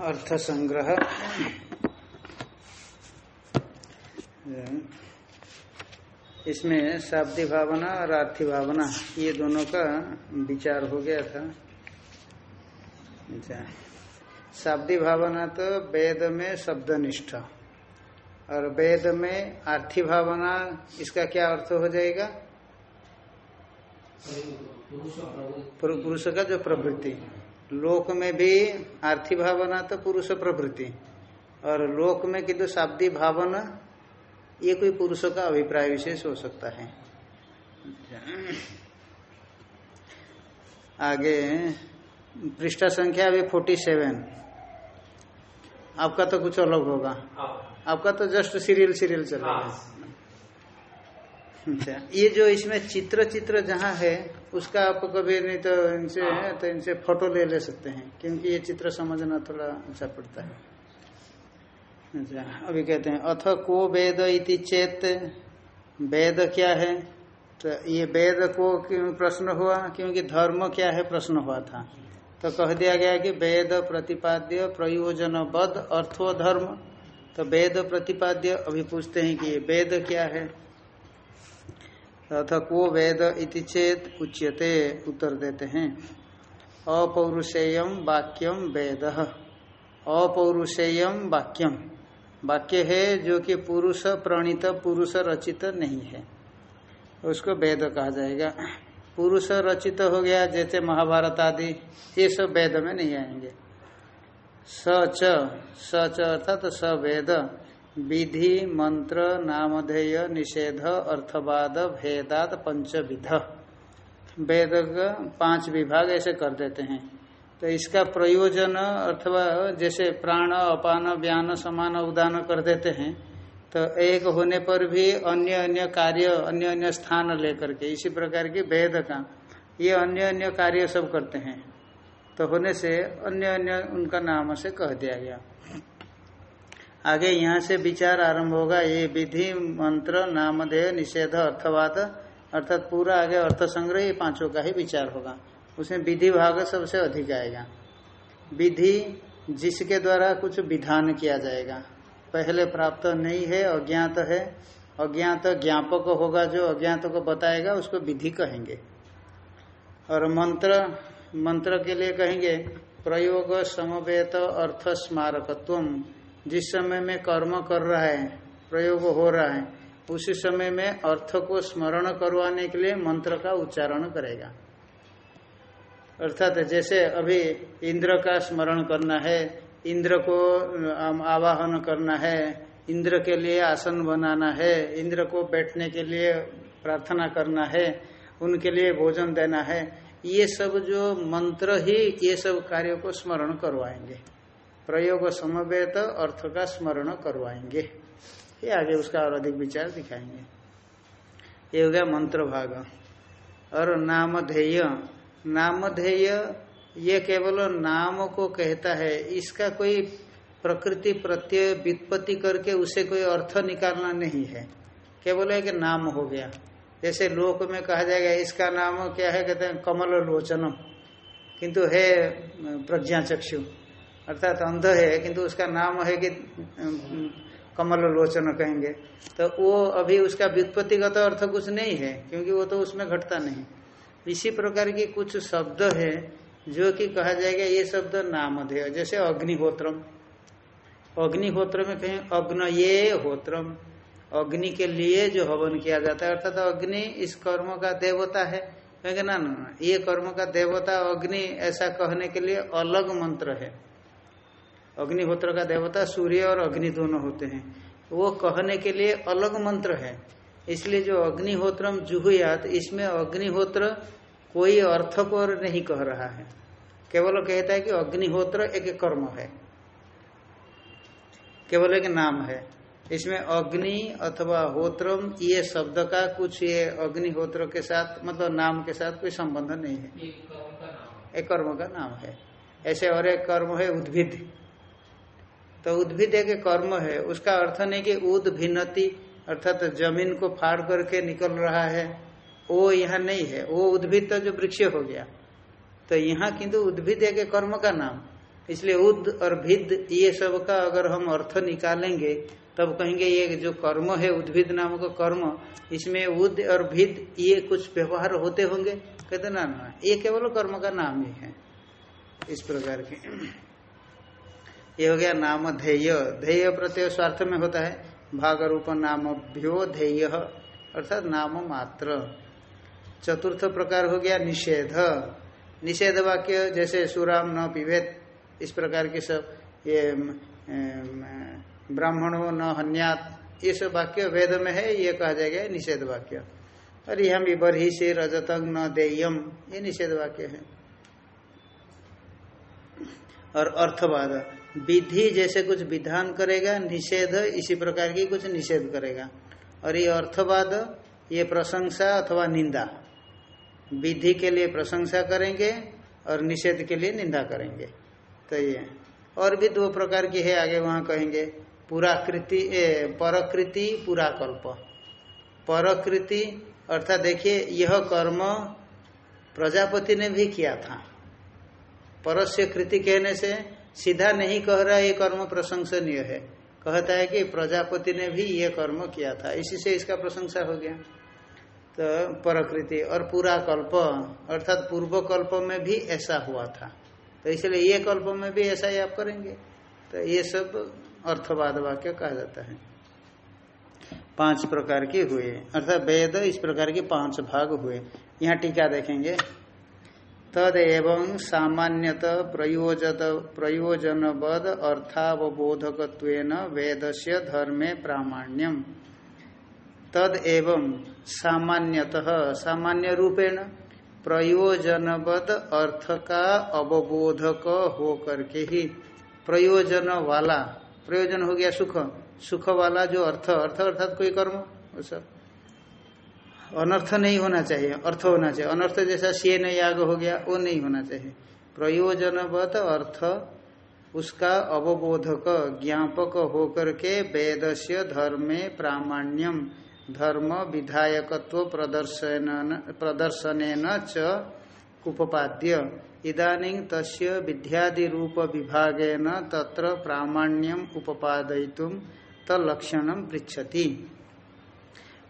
अर्थ संग्रह इसमें शाब्दी भावना और आर्थी भावना ये दोनों का विचार हो गया था। अच्छा। शाब्दी भावना तो वेद में शब्दनिष्ठ और वेद में आर्थी भावना इसका क्या अर्थ हो जाएगा? पुरुष का जो प्रवृत्ति। लोक में भी आर्थी भावना तो पुरुष प्रवृत्ति। और लोक में किंतु शाब्दी भावना ये कोई पुरुषों का अभिप्राय विशेष हो सकता है। आगे पृष्ठ संख्या अभी फोर्टी सेवन आपका तो कुछ अलग होगा। आपका तो जस्ट सीरियल सीरियल चलेगा। अच्छा। ये जो इसमें चित्र चित्र जहाँ है उसका आप कभी नहीं तो इनसे तो इनसे फ़ोटो ले ले सकते हैं क्योंकि ये चित्र समझना थोड़ा अच्छा पड़ता है। अच्छा अभी कहते हैं अथ को वेद इति चेत वेद क्या है? तो ये वेद को प्रश्न हुआ? क्योंकि धर्म क्या है प्रश्न हुआ था। तो कह दिया गया कि वेद प्रतिपाद्य प्रयोजन बद अर्थो धर्म तो वेद प्रतिपाद्य अभी पूछते हैं कि वेद क्या है? अथ को वेद इति चेत उच्यते उत्तर देते हैं। अपौरुषेयम वाक्यम वेद। अपौरुषेयम वाक्यम वाक्य है जो कि पुरुष प्रणीत, पुरुष रचित नहीं है। उसको वेद कहा जाएगा। पुरुष रचित हो गया, जैसे महाभारत आदि, ये सब वेद में नहीं आएँगे। सच सच अर्थात स वेद। विधि, मंत्र, नामधेय, निषेध, अर्थवाद, भेदात, पंचविध। वेद पाँच विभाग ऐसे कर देते हैं। तो इसका प्रयोजन अथवा जैसे प्राण, अपान, व्यान, समान, उदान कर देते हैं। तो एक होने पर भी अन्य अन्य कार्य, अन्य अन्य स्थान लेकर के, इसी प्रकार की वेद का, ये अन्य अन्य कार्य सब करते हैं। तो होने से अन्य अन्य उनका नाम से कह दिया गया। आगे यहाँ से विचार आरंभ होगा। ये विधि, मंत्र, नामधेय, निषेध, अर्थवाद, अर्थात पूरा आगे अर्थ संग्रह, ये पाँचों का ही विचार होगा। उसमें विधि भाग सबसे अधिक आएगा। विधि जिसके द्वारा कुछ विधान किया जाएगा। पहले प्राप्त नहीं है, अज्ञात है। अज्ञात ज्ञापक होगा जो अज्ञात को बताएगा, उसको विधि कहेंगे। और मंत्र मंत्र के लिए कहेंगे, प्रयोग, समवेत, अर्थ स्मारकत्व जिस समय में कर्म कर रहा है, प्रयोग हो रहा है, उसी समय में अर्थ को स्मरण करवाने के लिए मंत्र का उच्चारण करेगा। अर्थात जैसे अभी इंद्र का स्मरण करना है, इंद्र को आवाहन करना है, इंद्र के लिए आसन बनाना है, इंद्र को बैठने के लिए प्रार्थना करना है, उनके लिए भोजन देना है, ये सब जो मंत्र ही, ये सब कार्यों को स्मरण करवाएँगे। प्रयोग समवेत अर्थ का स्मरण करवाएँगे। ये आगे उसका और अधिक विचार दिखाएँगे। ये हो गया मंत्र भाग। और नामधेय। नामधेय ये केवल नाम को कहता है। इसका कोई प्रकृति प्रत्यय वित्पत्ति करके उसे कोई अर्थ निकालना नहीं है। केवल एक नाम हो गया। जैसे लोक में कहा जाएगा, इसका नाम क्या है? कहते हैं कमल लोचनम किंतु है प्रज्ञा चक्षु अर्थात अंध है, किंतु उसका नाम है कि कमल लोचन कहेंगे। तो वो अभी उसका व्युत्पत्तिगत अर्थ कुछ नहीं है, क्योंकि वो तो उसमें घटता नहीं। इसी प्रकार की कुछ शब्द है, जो कि कहा जाएगा ये शब्द नामधेय, जैसे अग्निहोत्रम। अग्निहोत्र में कहें, अग्न ये होत्रम। अग्नि के लिए जो हवन किया जाता है, अर्थात अग्नि इस कर्म का देवता है। कहेंगे ना ना, ये कर्म का देवता अग्नि ऐसा कहने के लिए अलग मंत्र है। अग्निहोत्र का देवता सूर्य और अग्नि दोनों होते हैं। वो कहने के लिए अलग मंत्र है। इसलिए जो अग्निहोत्रम जुहुयात इसमें अग्निहोत्र कोई अर्थ को नहीं कह रहा है। केवल कहता है कि अग्निहोत्र एक कर्म है। केवल एक नाम है। इसमें अग्नि अथवा होत्रम ये शब्द का कुछ ये अग्निहोत्र के साथ मतलब नाम के साथ कोई संबंध नहीं है। एक कर्म का नाम है। ऐसे और एक कर्म है उद्भिद। तो उद्भिद एक कर्म है। उसका अर्थ नहीं कि उद भिन्नति अर्थात ज़मीन को फाड़ करके निकल रहा है। वो यहाँ नहीं है। वो उद्भिद तो जो वृक्ष हो गया। तो यहाँ किंतु उद्भिद एक कर्म का नाम। इसलिए उद और भिद, ये सब का अगर हम अर्थ निकालेंगे, तब कहेंगे ये जो कर्म है, उद्भिद नाम का कर्म, इसमें उद और भिद, ये कुछ व्यवहार होते होंगे? कहते ना ना, ये केवल कर्म का नाम ही है। इस प्रकार के। ये हो गया नाम ध्येय। ध्येय प्रत्यय स्वार्थ में होता है। भाग रूप नाम भ्यो ध्येय, अर्थात नाम मात्र। चतुर्थ प्रकार हो गया निषेध। निषेध वाक्य जैसे सुराम, न पिभेद इस प्रकार के सब। ये ब्राह्मणों, न हन्यात, ये सब वाक्य वेद में है, ये कहा जाएगा निषेध वाक्य। और यहाँ भी बरही से रजतंग, न देयम, ये निषेध वाक्य है। और अर्थवाद। विधि जैसे कुछ विधान करेगा, निषेध, इसी प्रकार की कुछ निषेध करेगा। और ये अर्थवाद, ये प्रशंसा अथवा निंदा। विधि के लिए प्रशंसा करेंगे और निषेध के लिए निंदा करेंगे। तो ये। और भी दो प्रकार की है, आगे वहाँ कहेंगे। पुराकृति परकृति, पुराकल्प। परकृति, अर्थात देखिए, यह कर्म प्रजापति ने भी किया था। परस्य कृति कहने से सीधा नहीं कह रहा, ये कर्म प्रशंसनीय है। कहता है कि प्रजापति ने भी ये कर्म किया था। इसी से इसका प्रशंसा हो गया। तो प्रकृति और पूरा कल्प, अर्थात पूर्व कल्प में भी ऐसा हुआ था। तो इसलिए ये कल्प में भी ऐसा ही आप करेंगे। तो ये सब अर्थवाद वाक्य कहा जाता है। पाँच प्रकार के हुए अर्थात वेद इस प्रकार के पाँच भाग हुए। यहाँ टीका देखेंगे। तद एवं सामान्यत प्रयोजत प्रयोजनबद अर्थावबोधक वेद से धर्मे प्रामाण्यम। तद एवं सामान्यतः सामान्य रूपेण प्रयोजनबद अर्थ का अवबोधक हो करके ही प्रयोजन वाला प्रयोजन हो गया सुख। सुख वाला जो अर्थ अर्थ अर्थात कोई कर्म वो सब अनर्थ नहीं होना चाहिए, अर्थ होना चाहिए। अनर्थ जैसा सीन याग हो गया, वो नहीं होना चाहिए। प्रयोजनबद अर्थ, उसका अवबोधक, ज्ञापक होकर के वेद से धर्मे प्रामाण्यम, धर्म विधायकत्व प्रदर्शन प्रदर्शन च उपपाद्य इदानीं तस्य विद्यादि रूप विभागेन तत्र प्रामाण्यम उपपादयितुम तलक्षणम पृछति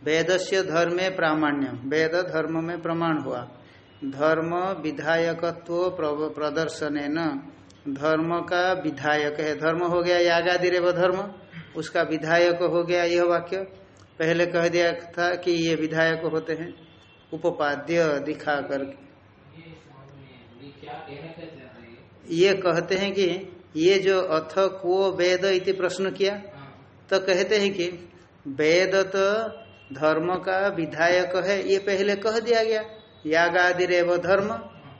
वेद से धर्मे प्रामाण्य। वेद धर्म में प्रमाण हुआ। धर्म विधायकत्व प्रदर्शन न धर्म का विधायक है। धर्म हो गया यागादि रेव धर्म। उसका विधायक हो गया यह वाक्य। पहले कह दिया था कि ये विधायक होते हैं। उपाद्य दिखा कर ये कहते हैं कि ये जो अथ को वेद इति प्रश्न किया तो कहते हैं कि वेद तो धर्म का विधायक है, ये पहले कह दिया गया। याग आदि रेव धर्म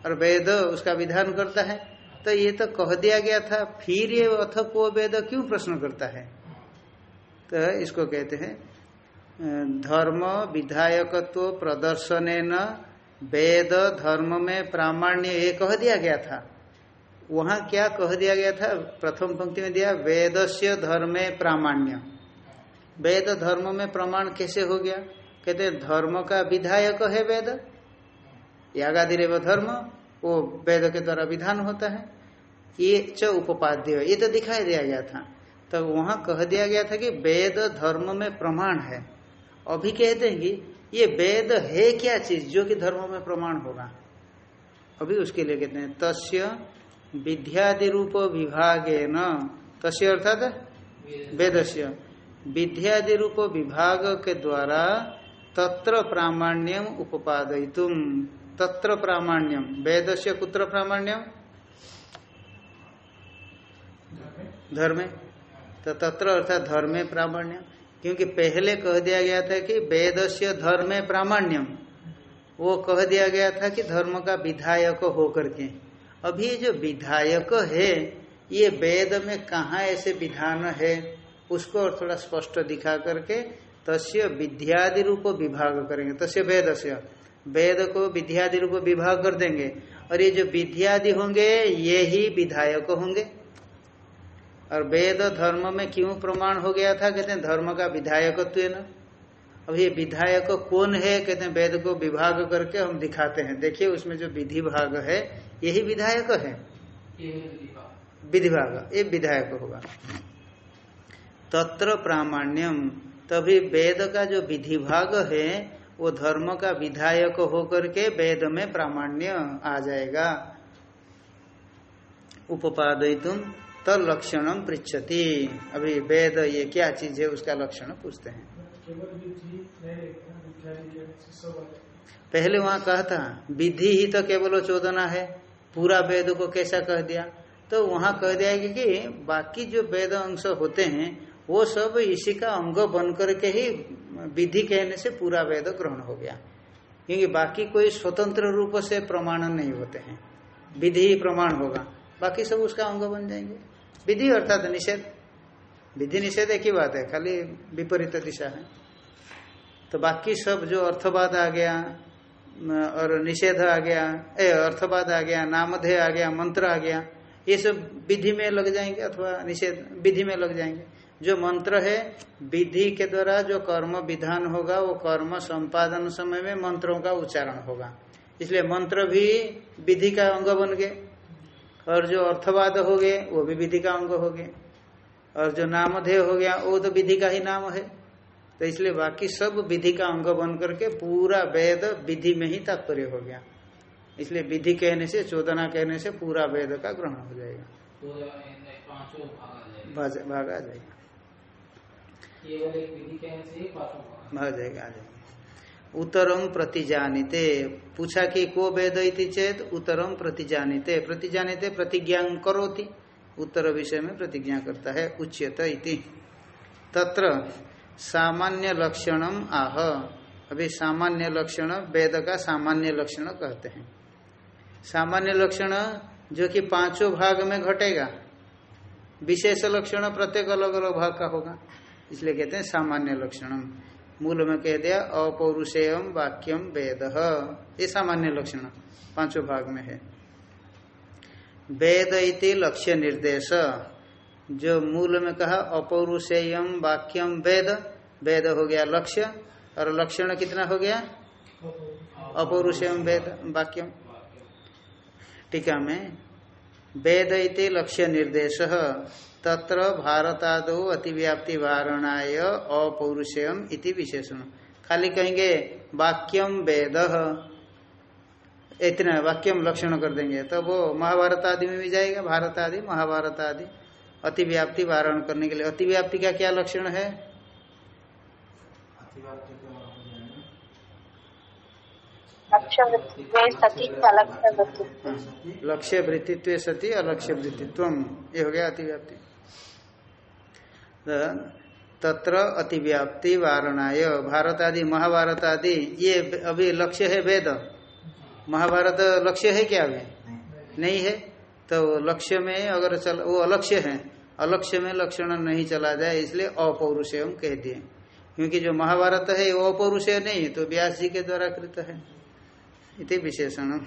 और वेद उसका विधान करता है। तो ये तो कह दिया गया था, फिर ये अथ को वेद क्यों प्रश्न करता है? तो इसको कहते हैं, धर्म विधायकत्व प्रदर्शन वेद धर्म में प्रामाण्य, ये कह दिया गया था। वहाँ क्या कह दिया गया था? प्रथम पंक्ति में दिया वेद से धर्मे प्रामाण्य। वेद धर्म में प्रमाण कैसे हो गया? कहते धर्म का विधायक है वेद। यागादि रेव धर्म वो वेद के द्वारा विधान होता है। ये च उपाध्य ये तो दिखाई दिया गया था। तो वहाँ कह दिया गया था कि वेद धर्म में प्रमाण है। अभी कहते हैं कि ये वेद है क्या चीज़ जो कि धर्म में प्रमाण होगा? अभी उसके लिए कहते हैं तस्य विद्यादि रूप विभागे न तस्य अर्थात वेदस्य। विद्यादि रूप विभाग के द्वारा तत्र प्रामाण्यम तुम तत्र प्रामाण्यम। वेद से कुत्र प्रामाण्यम? धर्मे। तो तत्र अर्थात धर्मे प्रामाण्यम। क्योंकि पहले कह दिया गया था कि वेद से धर्म प्रामाण्यम। वो कह दिया गया था कि धर्म का विधायक होकर के। अभी जो विधायक है ये वेद में कहा ऐसे विधान है? उसको और थोड़ा स्पष्ट दिखा करके तस्य विद्यादि रूप विभाग करेंगे। तस्य वेद से। वेद को विद्यादि रूप विभाग कर देंगे। और ये जो विद्यादि होंगे ये ही विधायक होंगे। और वेद धर्म में क्यों प्रमाण हो गया था? कहते हैं धर्म का विधायक विधायकत्व न। अब ये विधायक कौन है? कहते हैं वेद को विभाग करके हम दिखाते हैं। देखिए उसमें जो विधि भाग है यही विधायक है। विधिभाग ये विधायक होगा। तत्र प्रामाण्यम। तभी वेद का जो विधि भाग है, वो धर्म का विधायक होकर के वेद में प्रामाण्य आ जाएगा। उपादय तलक्षणम पृछति अभी वेद ये क्या चीज़ है, उसका लक्षण पूछते हैं। पहले वहाँ कहा था, विधि ही तो केवल चोदना है। पूरा वेद को कैसा कह दिया? तो वहाँ कह दिया कि बाकी जो वेद अंश होते हैं वो सब इसी का अंग बन करके ही विधि कहने से पूरा वेद ग्रहण हो गया। क्योंकि बाकी कोई स्वतंत्र रूप से प्रमाण नहीं होते हैं। विधि ही प्रमाण होगा। बाकी सब उसका अंग बन जाएँगे। विधि अर्थात निषेध। विधि निषेध एक ही बात है, खाली विपरीत दिशा है। तो बाकी सब जो अर्थवाद आ गया, और निषेध आ गया, ए, अर्थवाद आ गया, नामधेय आ गया, मंत्र आ गया, ये सब विधि में लग जाएँगे अथवा निषेध, विधि में लग जाएँगे। जो मंत्र है विधि के द्वारा जो कर्म विधान होगा वो कर्म संपादन समय में मंत्रों का उच्चारण होगा। इसलिए मंत्र भी विधि का अंग बन गए और जो अर्थवाद हो गए वो भी विधि का अंग हो गए और जो नामधेय हो गया वो तो विधि का ही नाम है। तो इसलिए बाकी सब विधि का अंग बन करके पूरा वेद विधि में ही तात्पर्य हो गया। इसलिए विधि कहने से चोदना कहने से पूरा वेद का ग्रहण हो जाएगा। भाग आ जाएगा। भाग जाएगा, आ जाएगा। उत्तरम प्रतिजानिते। पूछा कि को वेद इति चेत? उत्तरम प्रतिजानिते। प्रतिजानिते प्रतिज्ञा करोति। उत्तर विषय में प्रतिज्ञा करता है, उच्यत इति। तत्र सामान्य लक्षणम आह। अभी सामान्य लक्षण वेद का सामान्य लक्षण कहते हैं। सामान्य लक्षण जो कि पाँचों भाग में घटेगा। विशेष लक्षण प्रत्येक अलग अलग भाग का होगा। इसलिए कहते हैं सामान्य लक्षणम। मूल में कह दिया, अपौरुषेयम वाक्यम वेद। ये सामान्य लक्षण पाँचों भाग में है। वेद इति लक्ष्य निर्देश। जो मूल में कहा, अपौरुषेयम वाक्यम वेद वेद हो गया लक्ष्य। और लक्षण कितना हो गया? अपौरुषेयम वेद, वाक्यम। टीका में, वेद इति लक्ष्य निर्देश। तत्र भारतादो अतिव्याप्ति वारणाय अपौरुषेयम इति विशेषण खाली कहेंगे वाक्यम वेद। इतना वाक्यम लक्षण कर देंगे। तो वो महाभारत आदि में भी जाएगा भारत आदि महाभारत आदि। अतिव्याप्ति वारण करने के लिए। अतिव्याप्ति का क्या लक्षण है? लक्ष्य वृत्तित्व सती अलक्ष्य वृत्तित्व ये हो गया अतिव्याप्ति। तत्र अतिव्याप्ति वारणाय। भारत आदि महाभारत आदि ये अभी लक्ष्य है वेद महाभारत लक्ष्य है क्या अभी? नहीं है। तो लक्ष्य में अगर चल, वो अलक्ष्य है। अलक्ष्य में लक्षण नहीं चला जाए, इसलिए अपौरुषेय कह दिए। क्योंकि जो महाभारत है वो अपौरुषेय नहीं तो व्यास जी के द्वारा कृत है। इति विशेषण।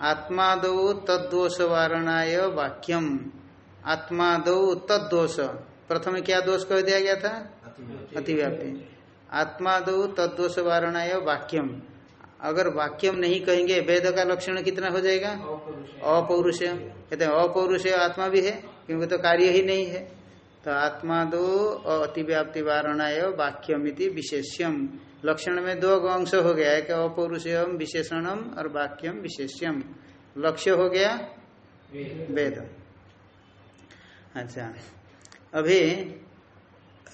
आत्मादौ तद्दोष वारणाय वाक्यम। आत्मादौ तद्दोष। प्रथम क्या दोष कह दिया गया था? अतिव्याप्ति। आत्मादौ तद्दोष वारणाय वाक्यम। अगर वाक्यम नहीं कहेंगे वेद का लक्षण कितना हो जाएगा? अपौरुष कहते हैं अपौरुष आत्मा भी है क्योंकि तो कार्य ही नहीं है। तो आत्मा दो अतिव्याप्ति वारणाय वाक्यमिति विशेष्यम। लक्षण में दो अंश हो गया एक अपौरुषम विशेषणम और वाक्यम विशेष्यम। लक्ष्य हो गया वेद। अच्छा। अभी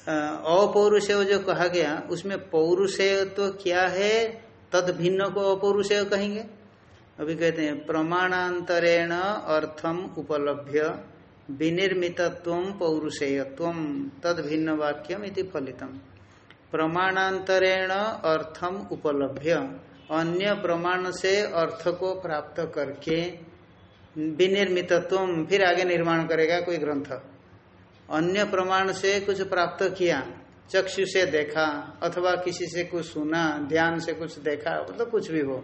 अपौरुषेय जो कहा गया, उसमें पौरुषेय तो क्या है? तद भिन्न को अपौरुषेय कहेंगे। अभी कहते हैं, प्रमाणांतरेण अर्थम उपलभ्य, विनिर्मितत्व पौरुषेयत्व, तद भिन्न वाक्यम इति फलितम। प्रमाणांतरेण अर्थम उपलभ्य, अन्य प्रमाण से अर्थ को प्राप्त करके विनिर्मितत्व फिर आगे निर्माण करेगा कोई ग्रंथ। अन्य प्रमाण से कुछ प्राप्त किया, चक्षु से देखा, अथवा किसी से कुछ सुना, ध्यान से कुछ देखा मतलब कुछ भी हो।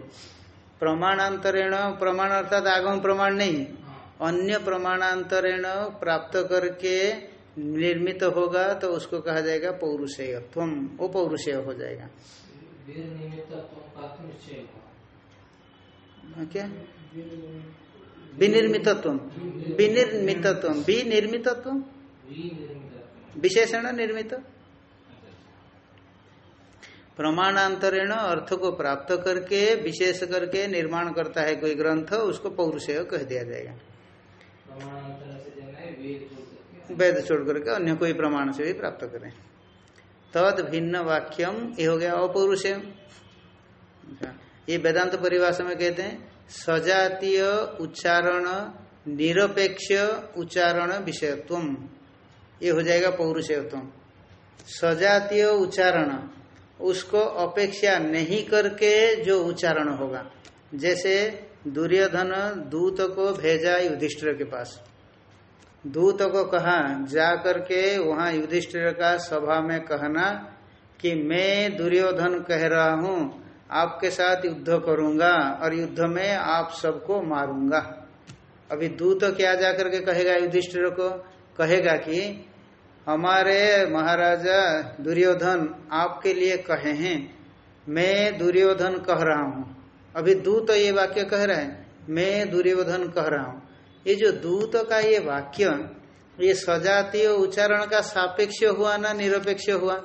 प्रमाणांतरेण प्रमाण अर्थात आगम प्रमाण नहीं, अन्य प्रमाणांतरेण प्राप्त करके निर्मित होगा तो उसको कहा जाएगा पौरुषेय तुम वो पौरुषेय हो जाएगा। क्या? विनिर्मितत्व विनिर्मितत्व विनिर्मितत्व विशेषण निर्मित। प्रमाणांतरेण अर्थ को प्राप्त करके विशेष करके निर्माण करता है कोई ग्रंथ उसको पौरुषेय कह दिया जाएगा। वेद छोड़ करके अन्य कोई प्रमाण से भी प्राप्त करें। तद भिन्न वाक्यम ये हो गया अपौरुषेय अच्छा, ये वेदांत परिभाषा में कहते हैं सजातीय उच्चारण निरपेक्ष उच्चारण विषयत्व ये हो जाएगा पौरुषेयत्व सजातीय उच्चारण, उसको अपेक्षा नहीं करके जो उच्चारण होगा। जैसे दुर्योधन दूत को भेजा युधिष्ठिर के पास। दूत को कहा, जा करके वहाँ युधिष्ठिर का सभा में कहना कि मैं दुर्योधन कह रहा हूँ, आपके साथ युद्ध करूँगा और युद्ध में आप सबको मारूँगा। अभी दूत क्या जाकर के कहेगा युधिष्ठिर को? कहेगा कि हमारे महाराजा दुर्योधन आपके लिए कहे हैं। मैं दुर्योधन कह रहा हूँ। अभी दूत ये वाक्य कह रहा है। मैं दुर्योधन कह रहा हूँ। ये जो दूत का ये वाक्य ये सजातीय उच्चारण का सापेक्ष हुआ ना निरपेक्ष हुआ?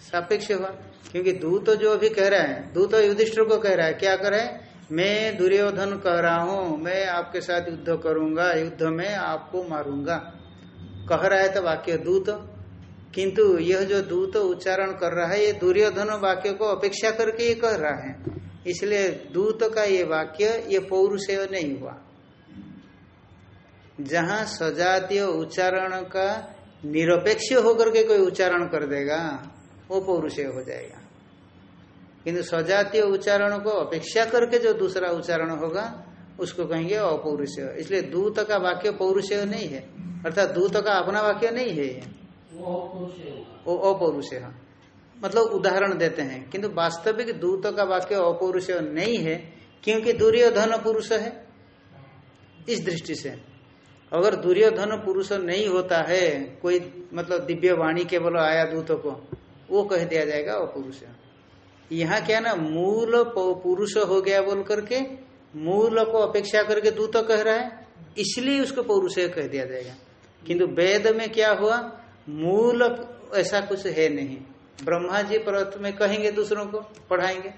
सापेक्ष हुआ। क्योंकि दूत जो अभी कह रहा है दूत युधिष्ठिर को कह रहा है क्या कर रहा है? मैं दुर्योधन कह रहा हूँ मैं आपके साथ युद्ध करूँगा युद्ध में आपको मारूँगा। कह रहा है तो वाक्य दूत। किंतु यह जो दूत उच्चारण कर रहा है, ये दुर्योधन वाक्य को अपेक्षा करके ये कह रहा है। इसलिए दूत का ये वाक्य, ये पौरुषेय नहीं हुआ। जहाँ सजातीय उच्चारण का निरपेक्ष होकर के कोई उच्चारण कर देगा, वो पौरुषेय हो जाएगा। किंतु सजातीय उच्चारण को अपेक्षा करके जो दूसरा उच्चारण होगा, उसको कहेंगे अपौरुषेय। इसलिए दूत का वाक्य पौरुषेय नहीं है। अर्थात दूत का अपना वाक्य नहीं है ये। वो अपौरुषेय मतलब उदाहरण देते हैं किंतु वास्तविक दूत का वाक्य अपौरुषेय नहीं है क्योंकि दुर्योधन पुरुष है। इस दृष्टि से। अगर दुर्योधन पुरुष नहीं होता है कोई मतलब दिव्य वाणी केवल आया दूत को वो कह दिया जाएगा अपुरुष यहाँ क्या ना मूल पुरुष हो गया बोल करके मूल को अपेक्षा करके दूत कह रहा है इसलिए उसको पौरुष कह दिया जाएगा। किंतु वेद में क्या हुआ? मूल ऐसा कुछ है नहीं। ब्रह्मा जी प्रथ में कहेंगे दूसरों को, पढ़ाएँगे।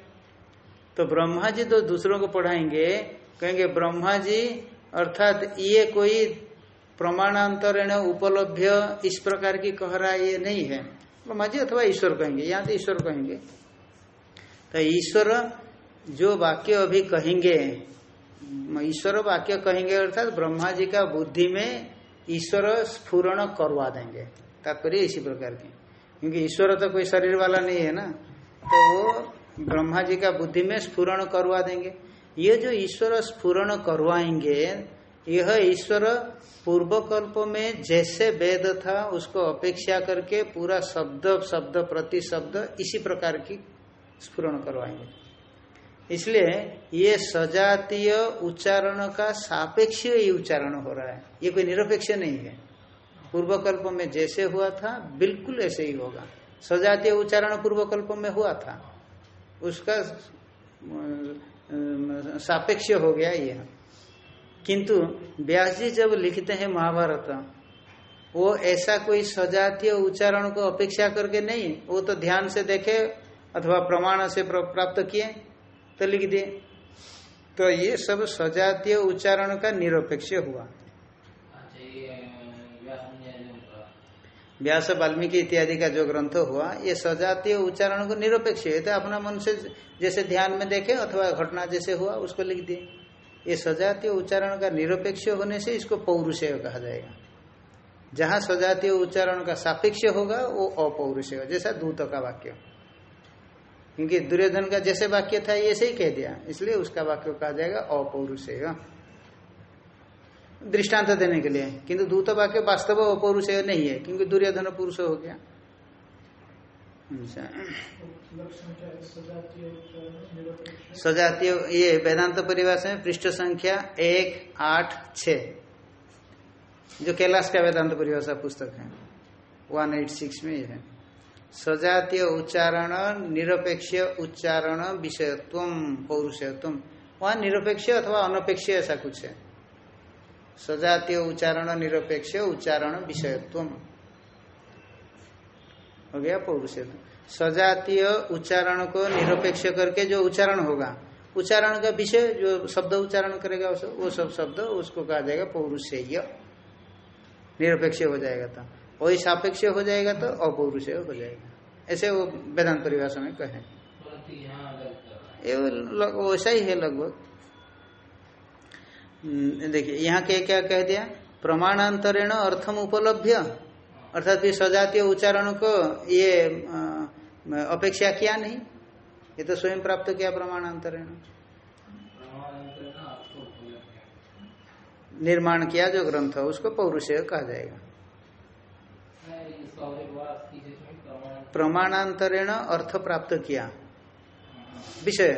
तो ब्रह्मा जी तो दूसरों को पढ़ाएँगे, कहेंगे ब्रह्मा जी अर्थात ये कोई प्रमाणांतरण उपलब्ध इस प्रकार की कह रहा ये नहीं है। ब्रह्मा जी अथवा ईश्वर कहेंगे, यहाँ तो ईश्वर कहेंगे। तो ईश्वर जो वाक्य अभी कहेंगे ईश्वर वाक्य कहेंगे, अर्थात ब्रह्मा जी का बुद्धि में ईश्वर स्फुरण करवा देंगे। तात्पर्य इसी प्रकार की। क्योंकि ईश्वर तो कोई शरीर वाला नहीं है ना तो वो ब्रह्मा जी का बुद्धि में स्फुरण करवा देंगे। ये जो ईश्वर स्फुरण करवाएँगे, यह ईश्वर पूर्व कल्प में जैसे वेद था, उसको अपेक्षा करके पूरा शब्द शब्द प्रति शब्द इसी प्रकार की स्फुरण करवाएँगे। इसलिए ये सजातीय उच्चारण का सापेक्ष ही उच्चारण हो रहा है। ये कोई निरपेक्ष नहीं है। पूर्व कल्प में जैसे हुआ था, बिल्कुल ऐसे ही होगा। सजातीय उच्चारण पूर्व कल्प में हुआ था। उसका सापेक्ष हो गया यह किंतु व्यास जी जब लिखते हैं महाभारत, वो ऐसा कोई सजातीय उच्चारण को अपेक्षा करके नहीं, वो तो ध्यान से देखे अथवा प्रमाण से प्राप्त किए। तो लिख दिए। तो ये सब सजातीय उच्चारण का निरपेक्ष हुआ। व्यास वाल्मीकि इत्यादि का जो ग्रंथ हुआ, ये सजातीय उच्चारण को निरपेक्ष है। तो अपना मन से जैसे ध्यान में देखे अथवा घटना जैसे हुआ, उसको लिख दिए। ये सजातीय उच्चारण का निरपेक्ष होने से इसको पौरुषेय कहा जाएगा। जहाँ सजातीय उच्चारण का सापेक्ष होगा, वो अपौरुषेय, जैसा दूत का वाक्य। क्योंकि दुर्योधन का जैसे वाक्य था, ये सही कह दिया। इसलिए उसका वाक्य कहा जाएगा, अपौरुषेय। दृष्टांत देने के लिए। किंतु दूत वाक्य वास्तव अपौरुषेय नहीं है, क्योंकि दुर्योधन पुरुष हो गया। अच्छा। सजातीय, ये वेदांत परिभाषा में पृष्ठ संख्या एक, आठ छ जो कैलाश का वेदांत परिभाषा पुस्तक है। वन एट सिक्स में ये है। सजातीय उच्चारण, निरपेक्ष उच्चारण विषयत्व, पौरुषत्व। वहाँ निरपेक्ष अथवा अनपेक्ष ऐसा कुछ है। सजातीय उच्चारण, निरपेक्ष उच्चारण विषयत्व। हो गया पौरुष सजातीय उच्चारण को निरपेक्ष करके जो उच्चारण होगा, उच्चारण का विषय, जो शब्द उच्चारण करेगा, वो सब शब्द उसको कहा जाएगा पौरुषेय। निरपेक्ष हो जाएगा तो वही सापेक्ष हो जाएगा तो अपौरुषेय हो जाएगा। ऐसे वो वेदांत परिभाषा में कहे। वैसा ही है लगभग। हम्म, देखिए यहाँ के क्या कह दिया? प्रमाणांतरेण अर्थम उपलब्ध अर्थात सजातीय उच्चारण को ये अपेक्षा किया नहीं। ये तो स्वयं प्राप्त किया प्रमाणांतरेण। निर्माण किया जो ग्रंथ है उसको पौरुषेय कहा जाएगा। प्रमाणांतरेण अर्थ प्राप्त किया। विषय।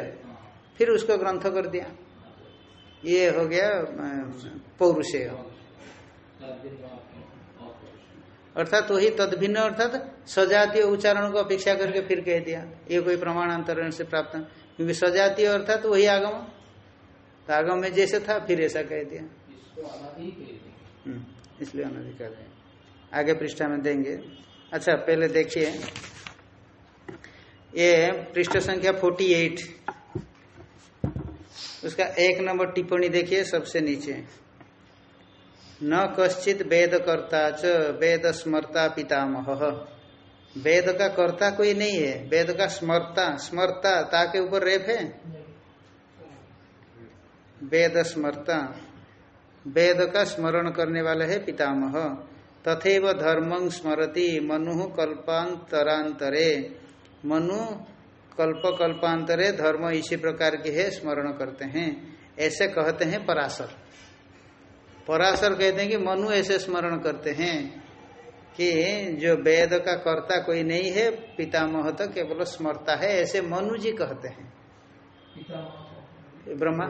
फिर उसको ग्रंथ कर दिया। ये हो गया पौरुषेय। अर्थात वही तदभिन्न अर्थात सजातीय उच्चारण को अपेक्षा करके फिर कह दिया। ये कोई प्रमाणांतरण से प्राप्त क्योंकि सजातीय अर्थात वही आगम। तो आगम में जैसे था फिर ऐसा कह दिया। हम्म, इसलिए अनधिकार है आगे पृष्ठा में देंगे। अच्छा पहले देखिए। ये पृष्ठ संख्या फोर्टी एट उसका एक नंबर टिप्पणी देखिए सबसे नीचे। न कश्चित वेद कर्ता च वेद स्मर्ता पितामह। वेद का कर्ता कोई नहीं है, वेद का स्मर्ता स्मर्ता ता के ऊपर रेप है? वेद स्मर्ता। वेद का स्मरण करने वाले है पितामह। तथेव धर्मं स्मरति मनु कल्पांतरांतरे मनु कल्प कल्पांतरे धर्म इसी प्रकार के है स्मरण करते हैं। ऐसे कहते हैं पराशर। पराशर कहते हैं कि मनु ऐसे स्मरण करते हैं कि जो वेद का कर्ता कोई नहीं है पितामह तो केवल स्मरता है ऐसे मनु जी कहते हैं। ब्रह्मा।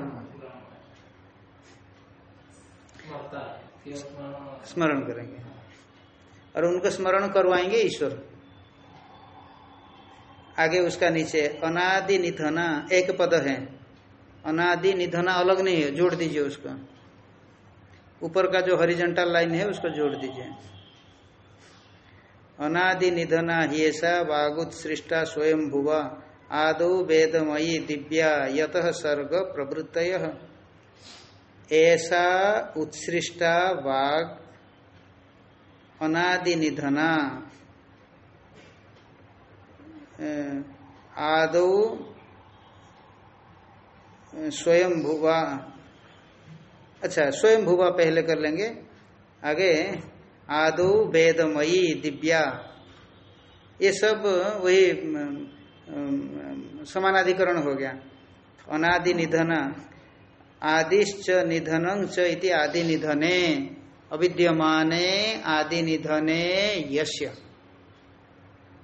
स्मरण करेंगे। और उनको स्मरण करवाएँगे ईश्वर। आगे उसका नीचे, अनादि निधना, एक पद है। अनादि निधना अलग नहीं है, जोड़ दीजिए उसको। ऊपर का जो हरिजेंटल लाइन है, उसको जोड़ दीजिए। अनादि निधना ही ऐसा वागुत्सृष्टा स्वयं भुवा आदौ वेदमयी दिव्या, यत सर्ग प्रवृत्त ऐसा उत्सृष्टा वाग अनादि निधना। आदौ स्वयं भुवा अच्छा स्वयं भुवा पहले कर लेंगे। आगे, आदौ, वेदमयी, दिव्या। ये सब वही समानाधिकरण हो गया। अनादि निधन। आदिश्च निधन च इति आदि निधने। अविद्यमाने आदि निधने यश्य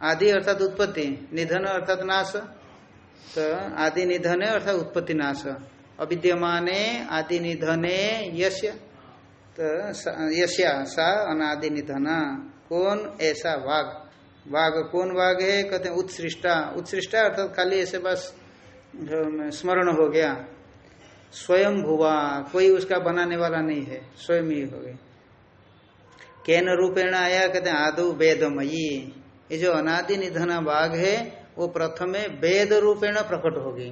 आदि अर्थात उत्पत्ति, निधन अर्थात नाश। तो आदि निधने अर्थात उत्पत्ति नाश। अविद्यमाने आदि निधने यश्य तो यश्या सा अनादि निधना कौन ऐसा वाघ वाघ कौन वाघ है? कहते उत्सृष्टा। उत्सृष्टा अर्थात खाली ऐसे बस स्मरण हो गया। स्वयं भुवा कोई उसका बनाने वाला नहीं है। स्वयं ही हो गई केन रूपेण आया, कहते हैं, आदो वेदमयी। ये जो अनादि निधना बाघ है, वो प्रथमे वेद रूपेण प्रकट होगी।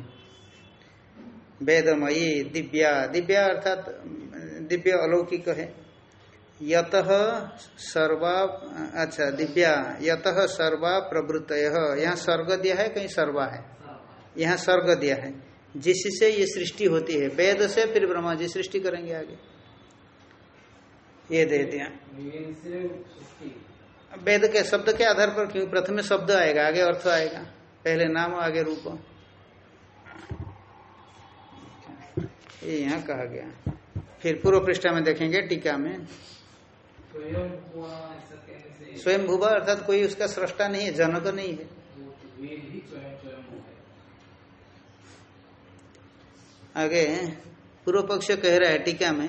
वेदमयी, दिव्या। दिव्या अर्थात, दिव्य अलौकिक है। यत सर्वा अच्छा दिव्या। यत सर्वा प्रवृत यहाँ स्वर्ग दिया है, कहीं सर्वा है। यहाँ स्वर्ग दिया है। जिससे ये सृष्टि होती है। वेद से फिर ब्रह्मा जी सृष्टि करेंगे आगे। ये दे दिया। वेद के शब्द के आधार पर क्यों? प्रथम शब्द आएगा, आगे अर्थ आएगा। पहले नाम, आगे रूप। ये यहाँ कहा गया। फिर पूर्व पृष्ठा में देखेंगे टीका में। स्वयं भूवा अर्थात कोई उसका सृष्टा नहीं है, जनक नहीं है। आगे पूर्व पक्ष कह रहा है टीका में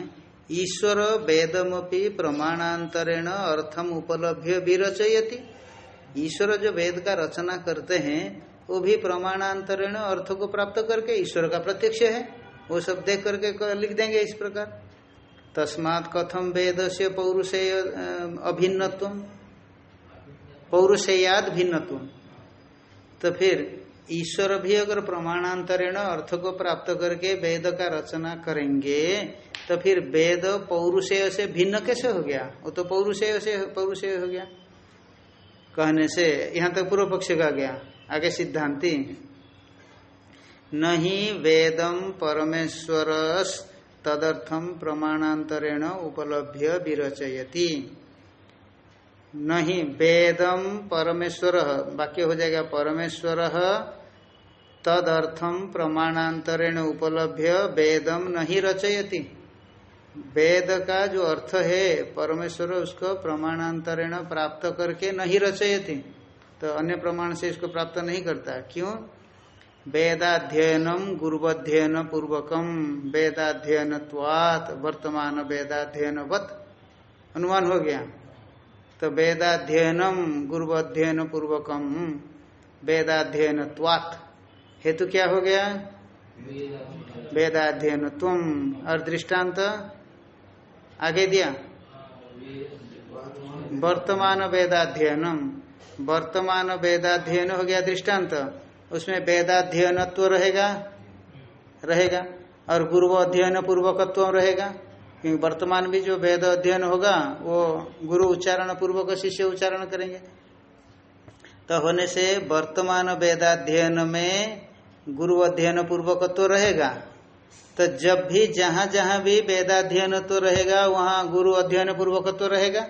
ईश्वर वेदमपि प्रमाणांतरेण अर्थम उपलब्ध भी रचयति ईश्वर जो वेद का रचना करते हैं, वो भी प्रमाणांतरेण अर्थ को प्राप्त करके ईश्वर का प्रत्यक्ष है। वो सब देख करके लिख देंगे इस प्रकार। तस्मात कथम वेद से पौरुषेय अभिन्नत्व। पौरुषेयाद भिन्नत्व। तो फिर ईश्वर भी अगर प्रमाणांतरेण अर्थ को प्राप्त करके वेद का रचना करेंगे तो फिर वेद पौरुषेय से भिन्न कैसे हो गया? वो तो पौरुषेय से, पौरुषेय हो गया। कहने से, यहाँ तक पूर्व पक्ष का गया, आगे सिद्धांति। नहीं वेदम परमेश्वर तदर्थम प्रमाणांतरेण उपलभ्य विरचयती। नहीं वेदम परमेश्वर, वाक्य हो जाएगा परमेश्वर तदर्थम प्रमाणांतरेण उपलभ्य वेदम नहीं रचयति। वेद का जो अर्थ है, परमेश्वर उसको प्रमाणांतरेण प्राप्त करके नहीं रचयति। तो अन्य प्रमाण से इसको प्राप्त नहीं करता। क्यों? वेदाध्ययनम गुरुवध्ययन पूर्वकम। वेदाध्ययन वर्तमान वेदाध्ययनवत। अनुमान हो गया। तो वेदाध्ययनम गुरुवध्ययन पूर्वकम। वेदाध्ययन हेतु क्या हो गया? वेदाध्ययन। तुम और दृष्टांत आगे दिया? वर्तमान वेदाध्ययनम। वर्तमान वेदाध्ययन हो गया दृष्टांत। उसमें वेदाध्ययनत्व रहेगा? रहेगा। और गुरु अध्ययन पूर्वकत्व रहेगा। क्योंकि वर्तमान भी जो वेद अध्ययन होगा, वो गुरु उच्चारण पूर्वक शिष्य उच्चारण करेंगे। तो होने से वर्तमान वेदाध्ययन में गुरु अध्ययन पूर्वक तो रहेगा। तो जब भी, जहाँ जहाँ भी वेदाध्ययन तो रहेगा, वहाँ गुरु अध्ययन पूर्वक तो रहेगा।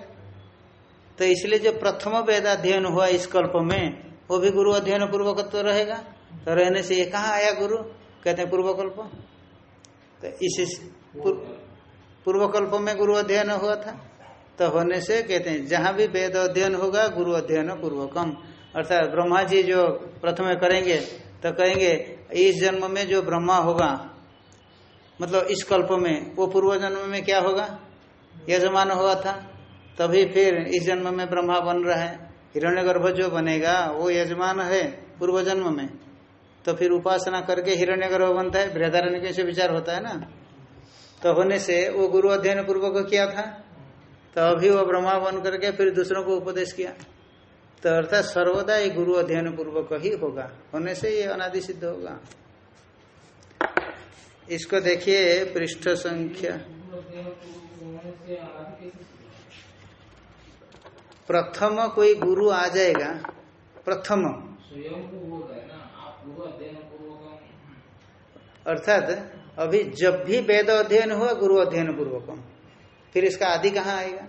तो इसलिए जो प्रथम वेदाध्ययन हुआ इस कल्प में, वो भी गुरु अध्ययन पूर्वक तो रहेगा। तो रहने से ये कहाँ आया गुरु? कहते हैं पूर्व कल्प तो इस पूर्व कल्प में गुरु अध्ययन हुआ था। तो होने से कहते हैं, जहाँ भी वेद अध्ययन होगा, गुरु अध्ययन पूर्वकम। अर्थात ब्रह्मा जी जो प्रथम करेंगे तो कहेंगे, इस जन्म में जो ब्रह्मा होगा मतलब इस कल्प में, वो पूर्व जन्म में क्या होगा? यजमान हुआ था। तभी फिर इस जन्म में ब्रह्मा बन रहा है। हिरण्यगर्भ जो बनेगा, वो यजमान है पूर्व जन्म में। तो फिर उपासना करके हिरण्यगर्भ बनता है, बृहदारण्य कैसे विचार होता है ना? तो होने से वो गुरु अध्ययन पूर्वक किया था? तो अभी वो ब्रह्मा बन करके फिर दूसरों को उपदेश किया। तो अर्थात सर्वदा ये गुरु अध्ययन पूर्वक ही होगा। होने से ये अनादि सिद्ध होगा। इसको देखिए, पृष्ठ संख्या। प्रथम कोई गुरु आ जाएगा। प्रथम। अर्थात, अभी जब भी वेद अध्ययन हुआ, गुरु अध्ययन पूर्वकम फिर इसका आदि कहाँ आएगा?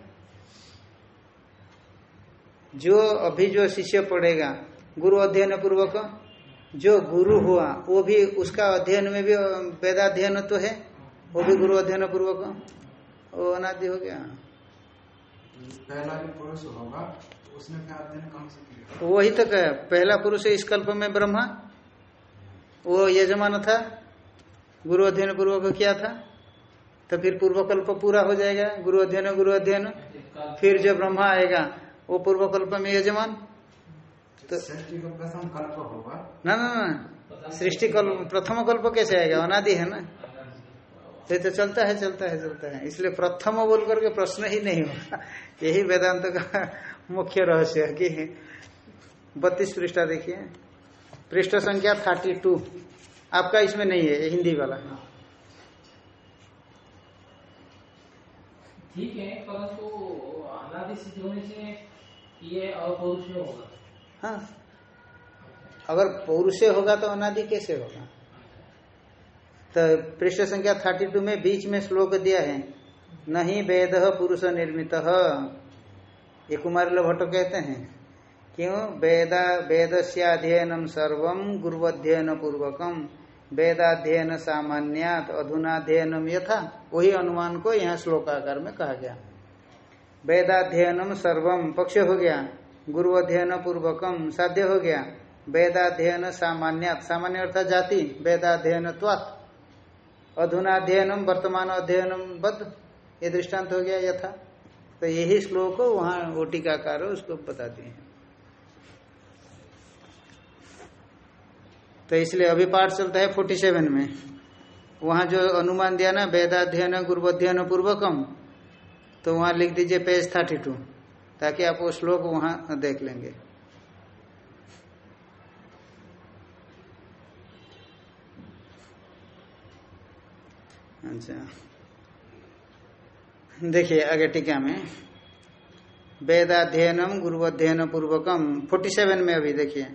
जो अभी जो शिष्य पढ़ेगा गुरु अध्ययन पूर्वक जो गुरु हुआ वो भी उसका अध्ययन में भी वेदाध्ययन तो है वो भी गुरु अध्ययन पूर्वक। वो अनादि हो गया। पहला पुरुष होगा उसने अध्ययन से वही तो कह पहला पुरुष इस कल्प में ब्रह्मा वो यजमान था गुरु अध्ययन पूर्वक किया था तो फिर पूर्व कल्प पूरा हो जाएगा गुरु अध्ययन गुरु अध्ययन। फिर जो ब्रह्मा आएगा वो पूर्व कल्प में यजमान। तो कल्प होगा। ना ना ना। सृष्टि कल्प प्रथम कल्प कैसे आएगा? अनादि है ना? तो, तो चलता है चलता है चलता है। इसलिए प्रथम बोल करके प्रश्न ही नहीं होगा। यही वेदांत का मुख्य रहस्य है कि बत्तीस पृष्ठा देखिए। पृष्ठ संख्या थर्टी टू आपका इसमें नहीं है हिंदी वाला। ठीक है परंतु अनादि सिद्ध होने से ये अपौरुष होगा। हाँ। अगर पौरुष होगा तो अनादि कैसे होगा? तो पृष्ठ संख्या थर्टी टू में बीच में श्लोक दिया है, नहीं वेद पुरुष निर्मित। ये कुमार भट्ट कहते हैं, क्यों? वेदा वेद से अध्ययन सर्व गुरुअध्ययन पूर्वकम वेदाध्ययन सामान्यात अधुनाध्ययनम यथा। वही अनुमान को यहाँ श्लोकाकार में कहा गया। वेदाध्ययनम सर्वम पक्ष हो गया। गुरु अध्ययन पूर्वकम साध्य हो गया। वेदाध्ययन सामान्यात। सामान्य अर्थात जाति। वेदाध्ययन त्वात अधुनाध्ययनम, वर्तमान अध्ययनम बद ये दृष्टांत हो गया यथा। तो यही श्लोक वहाँ वो टीकाकार उसको बताते हैं। तो इसलिए अभी पाठ चलता है फोर्टी सेवन में। वहाँ जो अनुमान दिया ना, वेदाध्ययन गुरुवध्ययन पूर्वकम तो वहाँ लिख दीजिए पेज थर्टी टू ताकि आप वो श्लोक वहाँ देख लेंगे। अच्छा। देखिए, आगे टीका में। वेदाध्ययनम गुरुवध्ययन पूर्वकम। फोर्टी सेवन में अभी देखिए।